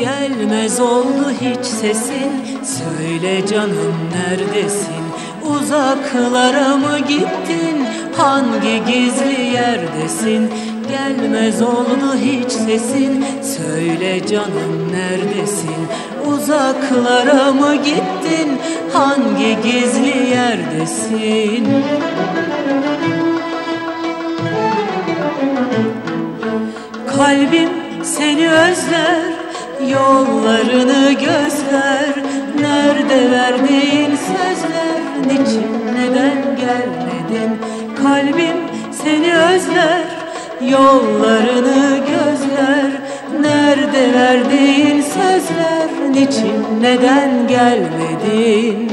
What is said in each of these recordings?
Gelmez oldu hiç sesin. Söyle canım neredesin? Uzaklara mı gittin? Hangi gizli yerdesin? Gelmez oldu hiç sesin. Söyle canım neredesin? Uzaklara mı gittin? Hangi gizli yerdesin? Kalbim seni özler Yollarını gözler Nerede verdiğin sözler Niçin neden gelmedin? Kalbim seni özler Yollarını gözler. Nerede verdiğin sözler Niçin neden gelmedin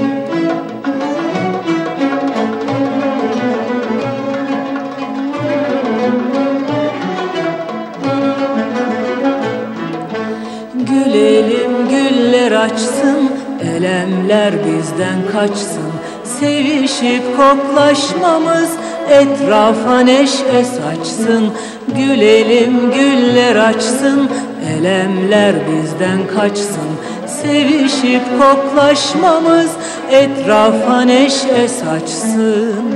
Gülelim güller açsın Elemler bizden kaçsın. Sevişip koklaşmamız Etrafa neşe saçsın. Gülelim güller açsın Elemler bizden kaçsın. Sevişip koklaşmamız Etrafa neşe saçsın.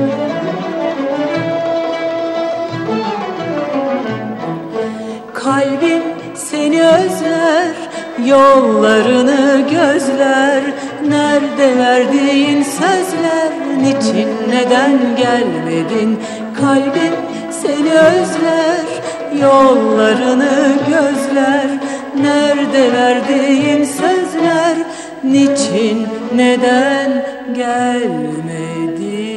Kalbim seni özler Yollarını gözler Nerede verdiğin sözler? Niçin neden gelmedin? Kalbim seni özler Yollarını gözler. Nerede verdiğin sözler? Niçin neden gelmedin